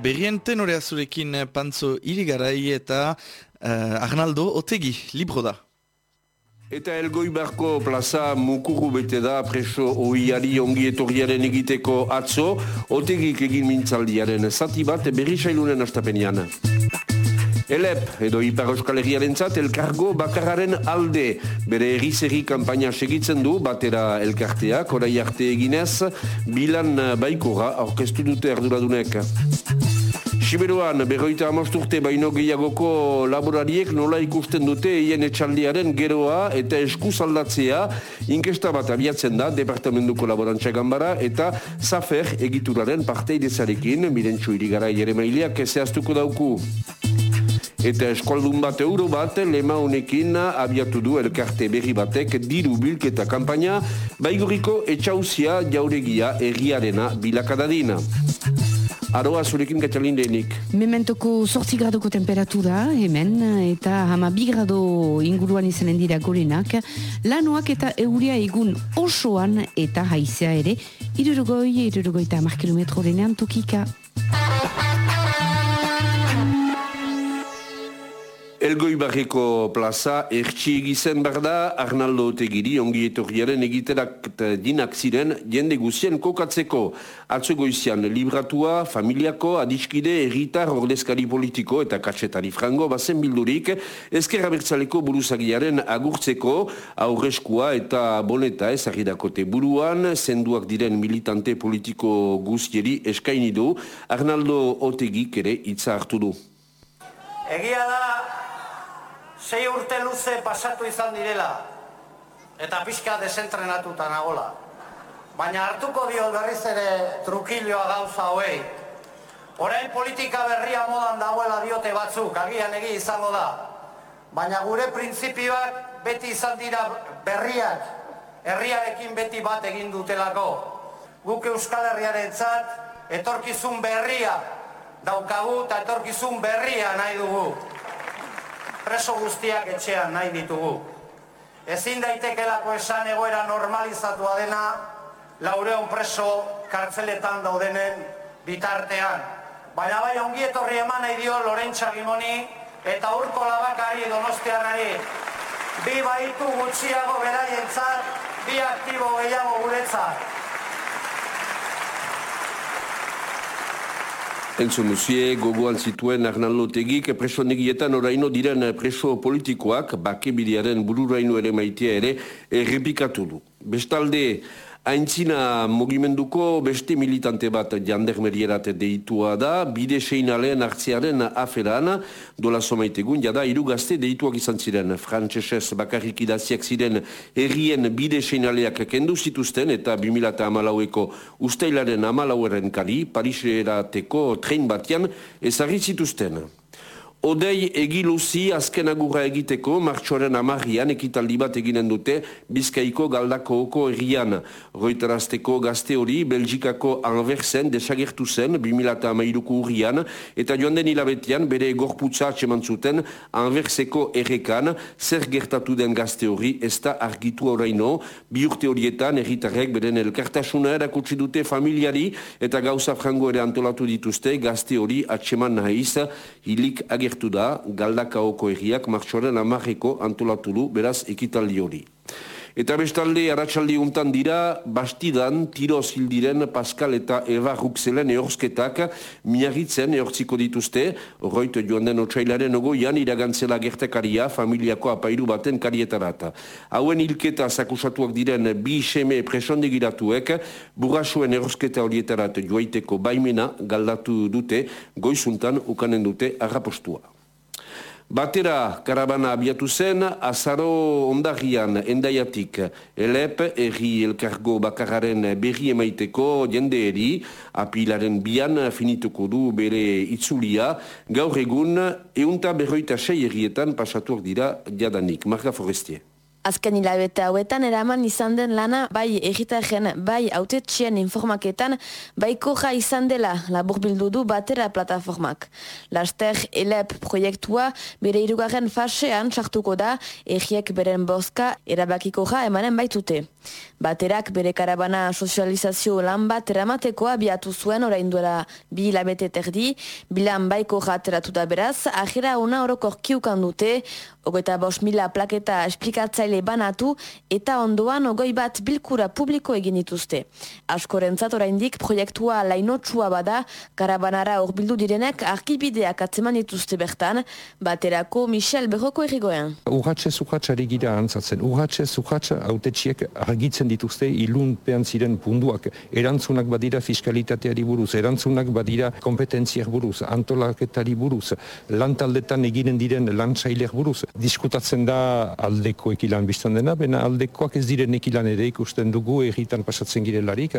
Berrien tenorea zurekin eh, pantzo irigarai eta uh, Arnaldo Otegi, libro da. Eta Elgoibarko plaza mukuru bete da preso oiari ongi etorriaren egiteko atzo, Otegik egin mintzaldiaren zati bat berri sailunen astapenian. Elep, edo Ipar Euskal Herriaren zat, elkargo bakararen alde. Bere erri kampaina segitzen du, batera elkarteak, orai arte eginez, bilan baikora aurkeztu dute arduradunek. Siberuan, berroita amosturte baino gehiagoko laborariek nola ikusten dute eien etxaldiaren geroa eta eskuz aldatzea inkesta bat abiatzen da Departamentuko Laborantza Gambara eta Zafer egituraren parteidezarekin, mirentxu irigara ere maileak zehaztuko dauku. Eta eskualdun bat euro bat lema honekin abiatu du elkarte berri batek diru bilketa kampaina baiguriko etxauzia jauregia erriarena bilakadadina. Aroa zurekin gatxalin denik. Mementoko sortzi gradoko temperatura hemen eta hama bi grado inguruan izanen dira gorenak. Lanoak eta euria egun osoan eta haizea ere irurugoi, irurugoi eta mar kilometro denean tokika. Elgoi barriko plaza ertsi egizen behar da Arnaldo Otegiri ongi etorriaren egiterak dinak ziren jende guzien kokatzeko. Atzo goizian libratua, familiako, adiskide, erritar, ordezkari politiko eta katsetari frango bazen bildurik ezkerra bertzaleko buruzagiaren agurtzeko aurreskua eta boneta ezagidakote buruan zenduak diren militante politiko guztieri eskaini du Arnaldo Otegik ere hitza hartu du. Egia da sei urte luze pasatu izan direla, eta pixka desentrenatuta nagola. Baina hartuko dio berriz ere trukilioa gauza hoei. Orain politika berria modan dagoela diote batzuk, agian egi izango da. Baina gure printzipioak beti izan dira berriak, herriarekin beti bat egin dutelako. Guk Euskal Herriaren txat, etorkizun berria daukagu eta etorkizun berria nahi dugu preso guztiak etxean nahi ditugu. Ezin daitekelako esan egoera normalizatua dena, laureon preso kartzeletan daudenen bitartean. Baina bai ongi etorri eman nahi dio Lorentza Gimoni eta urko labakari donostianari. Bi baitu gutxiago beraientzat, bi aktibo gehiago guretzat. Entzun duzie, gogoan zituen Arnaldo Tegik, preso negietan oraino diren preso politikoak, bake bidearen bururaino ere maitea ere, errepikatu du. Bestalde, Aintzina mugimenduko beste militante bat jandermerierat deitua da, bide seinalen hartziaren aferan, dola somaitegun, jada irugazte deituak izan ziren, frantzesez bakarrik idaziak ziren errien bide seinaleak kendu zituzten, eta 2000 amalaueko usteilaren amalaueren kari, Pariserateko tren batian ezagri zituzten. Odei egiluzi azken agurra egiteko martxoaren amarrian ekitaldi bat eginen dute Bizkaiko galdako oko errian. Roitarazteko gazte hori Belgikako anversen desagertu zen 2008ko urrian eta joan den hilabetian bere gorputza atseman zuten anverseko errekan zer gertatu den gazte hori ez da argitu oraino bi urte horietan erritarrek beren elkartasuna erakutsi dute familiari eta gauza frango ere antolatu dituzte gazte hori atseman nahiz hilik agertu agertu da galdakaoko egiak martxoaren amarreko antolatu du beraz ekitaldi hori. Eta bestalde, aratsaldi untan dira, bastidan, tiro zildiren Pascal eta Eva Ruxelen eorsketak miagitzen eortziko dituzte, horroit joan den otxailaren ogoian iragantzela gertekaria familiako apairu baten karietarata. Hauen hilketa zakusatuak diren bi seme presondegiratuek, burrasuen eorsketa horietarat joaiteko baimena galdatu dute, goizuntan ukanen dute arrapostua. Batera karabana abiatu zen, azaro ondagian endaiatik elep, erri elkargo bakararen berri emaiteko jende eri, apilaren bian finituko du bere itzulia, gaur egun eunta berroita sei errietan pasatuak dira jadanik. Marga Forestier. Azken hilabete hauetan eraman izan den lana bai egitaren bai autetxien informaketan bai koja izan dela laburbildu du batera plataformak. Laster ELEP proiektua bere irugarren fasean sartuko da egiek beren bozka erabakiko ja emanen baitute. Baterak bere karabana sozializazio lan bat eramateko abiatu zuen orain duela bi hilabete terdi, bilan baiko jateratu da beraz, ajera ona orokor kiukan dute, Ogoita bos mila plaketa esplikatzaile banatu eta ondoan ogoi bat bilkura publiko egin dituzte. Askorentzat oraindik proiektua lainotsua bada, karabanara bildu direnek arkibideak atzeman dituzte bertan, baterako Michel Berroko errigoen. Urratxe zuhatxari gira antzatzen. Urratxe zuhatxa autetxiek argitzen dituzte ilunpean ziren punduak. Erantzunak badira fiskalitateari buruz, erantzunak badira kompetentziak buruz, antolaketari buruz, lantaldetan eginen diren lantzaileak buruz diskutatzen da aldeko ekilan biztan dena, bena aldekoak ez diren ekilan ere ikusten dugu egitan pasatzen girelarik,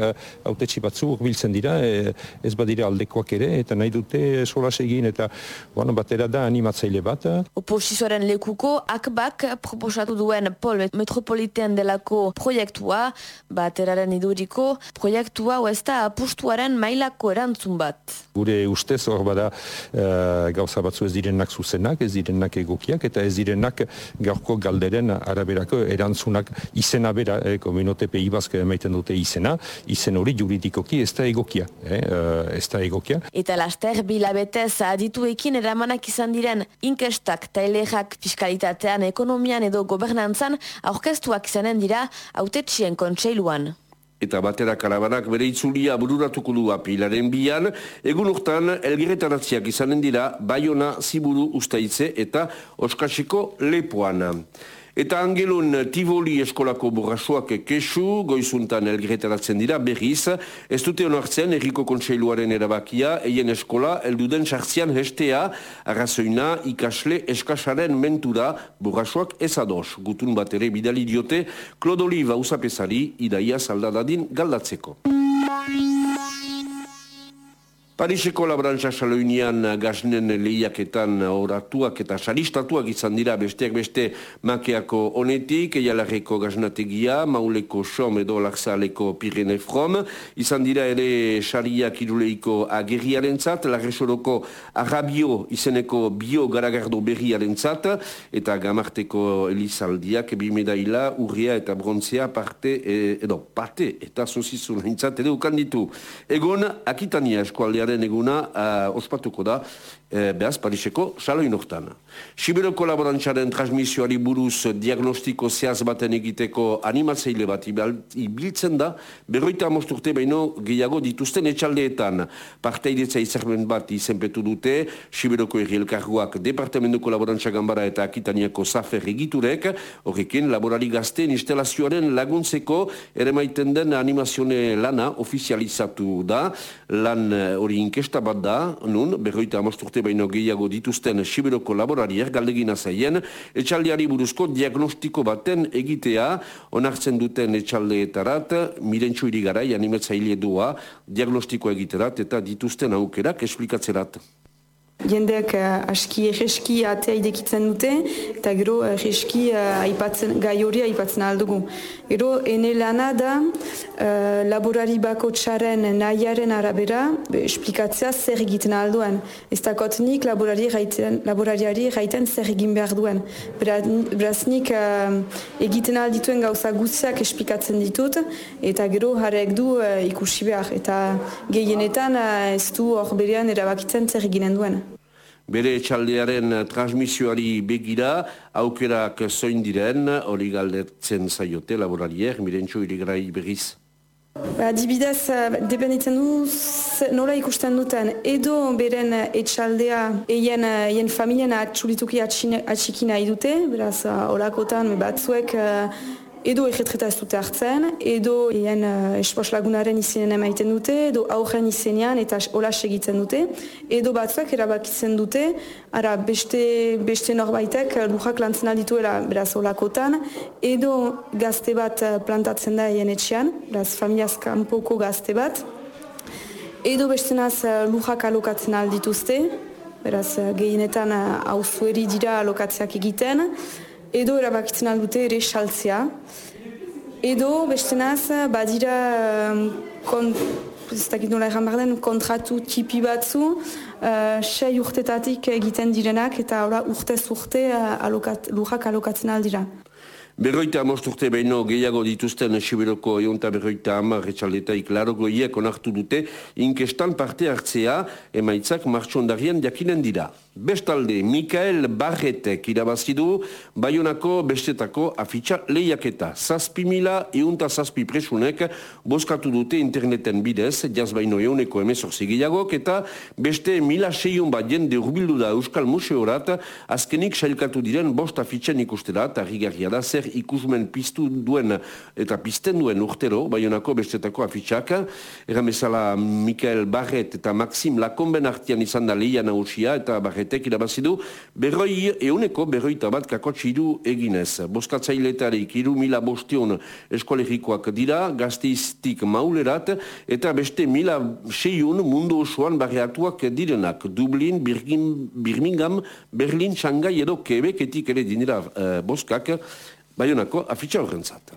autetxi batzu biltzen dira, e, ez badira aldekoak ere, eta nahi dute solas egin, eta bueno, batera da animatzaile bat. Oposizioaren lekuko, akbak proposatu duen pol metropolitean delako proiektua, bateraren iduriko, proiektua oesta apustuaren mailako erantzun bat. Gure ustez hor bada uh, gauza batzu ez direnak zuzenak, ez direnak egokiak, eta ez direnak gaurko galderen araberako erantzunak izena bera, eh, kominote pei bazke emaiten dute izena, izen hori juridikoki ez da egokia, eh, eh ez da egokia. Eta laster bilabetez adituekin eramanak izan diren inkestak tailerak fiskalitatean, ekonomian edo gobernantzan aurkeztuak izanen dira autetxien kontseiluan eta batera karabanak bere itzulia bururatuko du apilaren bian, egun urtan elgirretaratziak izanen dira Bayona Ziburu Ustaitze eta Oskasiko Lepoan. Eta angelun Tivoli eskolako burrasuak kesu, goizuntan elgretaratzen dira, berriz, ez dute onartzen erriko kontseiluaren erabakia, eien eskola, elduden sartzian hestea, arrazoina ikasle eskasaren mentura burrasuak ezados. Gutun bat ere bidali diote, Klodoliva usapesari, idaia saldadadin galdatzeko. Pariseko labrantza saloinian gaznen lehiaketan oratuak eta salistatuak izan dira besteak beste makeako honetik, eialarreko gaznategia, mauleko som edo larzaleko pirene from, izan dira ere sariak iruleiko agerriaren zat, larresoroko arrabio izeneko bio garagardo berriaren zat, eta gamarteko elizaldiak bimedaila, urria eta brontzea parte, e, edo parte eta sozizun hintzat edo kanditu. Egon, akitania eskualdearen eguna uh, ospatuko da e, behaz Pariseko saloin urtan. Sibiroko laborantzaren transmisioari buruz diagnostiko zehaz baten egiteko animatzeile bat ibiltzen da, berroita amosturte baino gehiago dituzten etxaldeetan. Parteidetza izarmen bat izenpetu dute, Sibiroko errielkarguak Departamentuko Laborantza Gambara eta Akitaniako Zafer egiturek, horrekin laborari gazten instalazioaren laguntzeko ere maiten den animazione lana ofizializatu da, lan hori inkesta bat da, nun, berroita amosturte baino gehiago dituzten Sibiroko laborariak galdegina zaien, etxaldeari buruzko diagnostiko baten egitea, onartzen duten etxaldeetarat, mirentxo irigarai animetzaile dua, diagnostiko egiterat eta dituzten aukerak esplikatzerat. Jendeak uh, aski egeski atea idekitzen dute, eta gero egeski uh, aipatzen, gai hori aipatzen aldugu. Gero, ene lana da, uh, laborari bako txaren nahiaren arabera, be, esplikatzea zer egiten alduan. Ez da nik laborari gaiten, laborariari gaiten zer egin behar duen. Beraz nik uh, egiten aldituen gauza guztiak esplikatzen ditut, eta gero jarek du uh, ikusi behar. Eta gehienetan uh, ez du hor berean erabakitzen zer eginen duen bere etxaldearen transmisioari begira, aukerak zoin diren, hori galdetzen zaiote laborarier, mirentxo irigrai berriz. Ba, dibidez, dependitzen du, nola ikusten duten, edo beren etxaldea eien, eien familien atxulituki atxikina idute, beraz, holakotan, batzuek, edo egetreta ez dute hartzen, edo eien uh, espos lagunaren izenen emaiten dute, edo aurren izenean eta hola segitzen dute, edo batzuak erabakitzen dute, ara beste, beste norbaitek lujak lantzen aldituela beraz olakotan, edo gazte bat uh, plantatzen da eien etxean, beraz familiaz kanpoko gazte bat, edo beste naz lujak alokatzen aldituzte, beraz gehienetan hau dira alokatzeak egiten, edo erabakitzen aldute ere saltzea. Edo, beste naz, badira kon, kontratu tipi batzu, uh, sei urtetatik egiten direnak eta ora urtez urte uh, alokat, lujak alokatzen aldira. Berroita amosturte behin gehiago dituzten Siberoko eonta berroita ama retxaldetaik larogoiek onartu dute inkestan parte hartzea emaitzak martxondarien jakinen dira. Bestalde, Mikael Barretek irabazidu, Bayonako bestetako afitxa lehiaketa. Zazpi mila eunta zazpi presunek boskatu dute interneten bidez, jazbaino euneko emezorzi gehiagok, eta beste mila seion bat jende urbildu da Euskal Museorat, azkenik sailkatu diren bost afitxen ikusterat, arrigarria da zer ikusmen piztu duen eta pizten duen urtero, Bayonako bestetako afitxak, erramezala Mikael Barret eta Maxim Lakonben artian izan da lehian hausia, eta Barret Barretek irabazidu, berroi euneko berroita bat kakotxiru eginez. Boskatzaileetarik iru mila bostion eskolegikoak dira, gazteiztik maulerat, eta beste mila seiun mundu osoan barreatuak direnak. Dublin, Birgin, Birmingham, Berlin, Shanghai edo Quebecetik ere dinera uh, boskak, baionako afitxa horrentzat.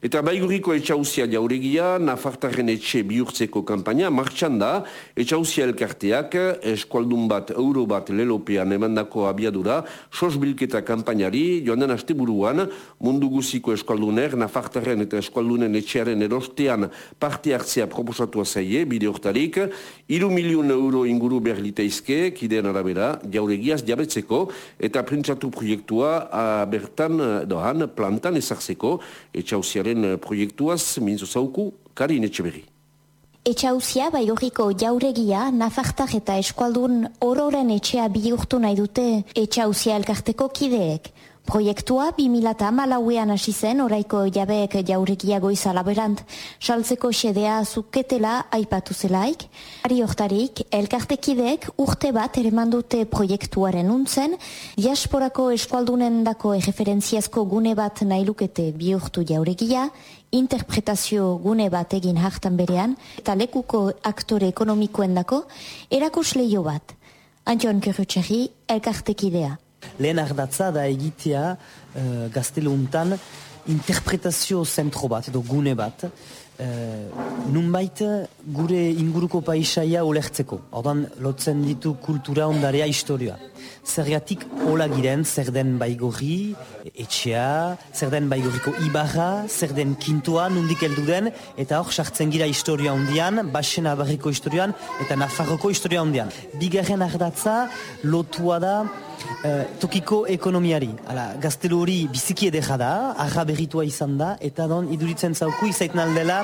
Eta baiguriko etxauzia jauregia, Nafartaren etxe bihurtzeko kampaina, martxan da, etxauzia elkarteak, eskualdun bat, euro bat, lelopean emandako abiadura, sos bilketa kampainari, joan den aste buruan, mundu guziko eskualduner, Nafartaren eta eskualdunen etxearen erostean parte hartzea proposatua zaie, bide hortarik, iru milion euro inguru behar liteizke, kideen arabera, jauregiaz jabetzeko, eta printzatu proiektua bertan doan, plantan ezartzeko, etxauziaren Etxauzien eh, proiektuaz, minzo zauku, Karin Etxeberri. Etxauzia baigorriko jauregia, nafartar eta eskualdun ororen etxea bihurtu nahi dute etxauzia elkarteko kideek. Proiektua 2008an hasi zen oraiko jabeek jauregia goiza laberant, saltzeko xedea zuketela aipatu zelaik. Ari hortarik, elkartekideek urte bat ere mandute proiektuaren untzen, diasporako eskualdunen dako erreferentziazko gune bat nailukete bihurtu jauregia, interpretazio gune bat egin hartan berean, eta lekuko aktore ekonomikoen dako, erakus leio bat. Antion Kerutxerri, elkartekidea lehen ardatza da egitea uh, gazteluntan interpretazio zentro bat edo gune bat. Uh, nunbait gure inguruko paisaia ulertzeko. Ordan lotzen ditu kultura ondarea historioa zergatik hola giren zer den baigorri etxea, zer den baigorriko ibarra, zer den kintua nundik heldu den, eta hor sartzen gira historia ondian, basen abarriko historioan, eta nafarroko historia ondian. Bigarren ardatza lotua da Eh, tokiko ekonomiari. Hala, gaztelu hori biziki edera da, arra berritua izan da, eta don iduritzen zauku izaiten aldela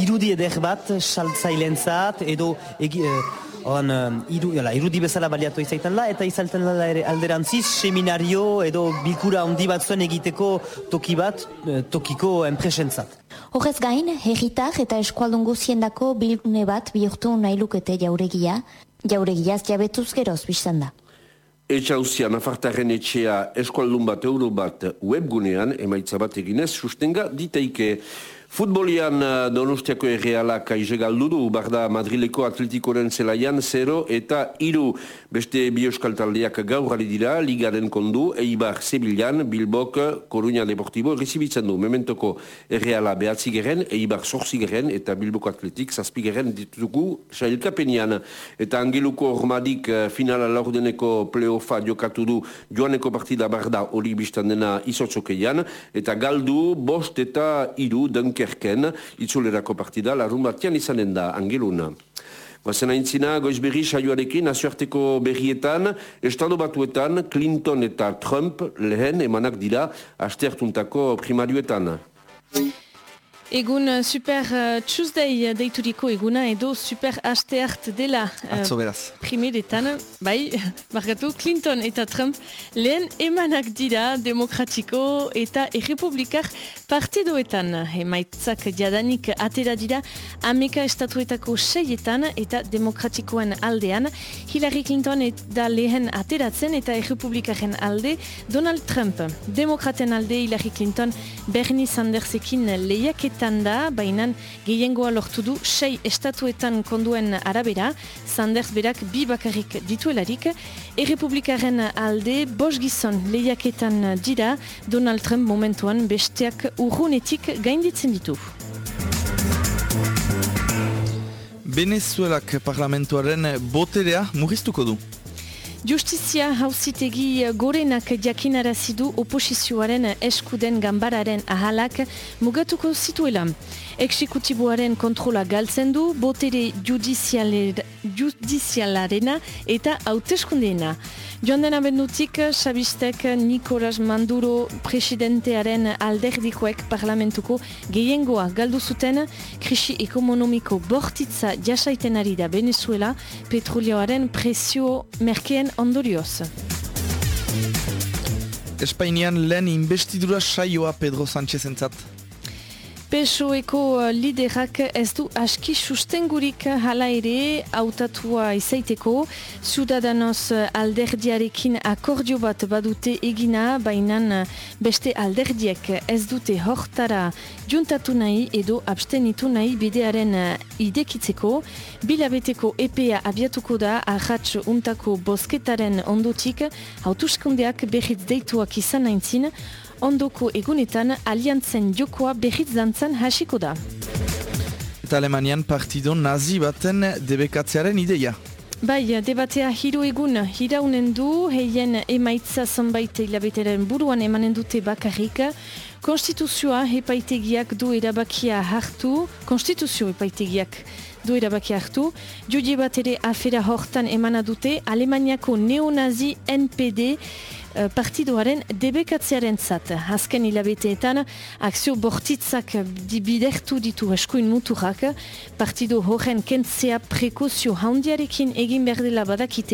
irudi eder bat saltzailentzat edo egi, eh, Uh, iru, jala, irudi bezala baliatu izaiten da, eta izaiten da ere alderantziz, seminario edo bilkura handi bat zuen egiteko toki bat, uh, tokiko enpresentzat. Horrez gain, herritar eta eskualdun guziendako bilgune bat bihurtu nahi lukete jauregia, jauregiaz jabetuz geroz biztan da. Etxauzia nafartaren etxea eskualdun bat euro bat webgunean emaitza bat eginez sustenga diteike. Futbolian eh, Donostiako errealak aize galdu du, barda Madrileko atletikoren zelaian 0 eta iru beste bioskal taldeak gaur dira, ligaren kondu, Eibar Sebilan, Bilbok, Coruña Deportibo, resibitzen du, mementoko erreala behatzi Eibar sorzi geren, eta Bilboko atletik zazpi geren ditugu sailkapenian. Eta angeluko ormadik eh, finala laurdeneko pleofa jokatu du. Joaneko partida barda hori biztan dena izotzokeian, eta galdu bost eta iru dunk Dunkerken, itzulerako partida, larun batian izanen da, angeluna. Guazen aintzina, goiz berri saioarekin, nazioarteko berrietan, estado batuetan, Clinton eta Trump lehen emanak dira, asteartuntako primarioetan. Egun uh, Super uh, Tuesday uh, deituriko eguna edo Super Asteart dela Atzo beraz. Primeretan, bai, margatu Clinton eta Trump lehen emanak dira demokratiko eta errepublikar partidoetan. Emaitzak jadanik atera dira Ameka estatuetako seietan eta demokratikoen aldean. Hillary Clinton eta lehen ateratzen eta errepublikaren alde Donald Trump. Demokraten alde Hillary Clinton Bernie Sandersekin lehiaketan Bertan da, baina gehiengoa lortu du sei estatuetan konduen arabera, Sanders berak bi bakarrik dituelarik, Errepublikaren alde, bos gizon lehiaketan dira, Donald Trump momentuan besteak urrunetik gainditzen ditu. Venezuelak parlamentuaren boterea murriztuko du. Justizia hauzitegi gorenak jakinarazidu oposizioaren eskuden gambararen ahalak mugatuko zituela. Eksekutiboaren kontrola galtzen du, botere judizialarena eta hauteskundeena. Joan den abendutik, Xabistek Nikolas Manduro presidentearen alderdikoek parlamentuko gehiengoa galdu zuten krisi ekonomiko bortitza jasaiten ari da Venezuela petrolioaren presio merkeen ondorioz. Espainian lehen investidura saioa Pedro Sánchez entzat. PSOeko liderak ez du aski sustengurik hala ere hautatua izaiteko. Ciudadanos alderdiarekin akordio bat badute egina, baina beste alderdiek ez dute hortara juntatu nahi edo abstenitu nahi bidearen idekitzeko. Bilabeteko EPA abiatuko da ahats untako bosketaren ondotik, hautuskundeak behitz deituak izan naintzin, ondoko egunetan aliantzen jokoa behitz dantzan hasiko da. Eta Alemanian partido nazi baten debekatzearen ideia. Bai, debatea hiru egun hiraunen du, heien emaitza zonbait hilabeteren buruan emanen dute bakarrik, konstituzioa epaitegiak du erabakia hartu, konstituzio epaitegiak du erabakia hartu, jode bat ere afera hortan emana dute, Alemaniako neonazi NPD, partidoaren debekatzearen zat. Azken hilabeteetan, akzio bortitzak bidertu ditu eskuin muturak, partido horren kentzea prekozio haundiarekin egin behar dela badakite,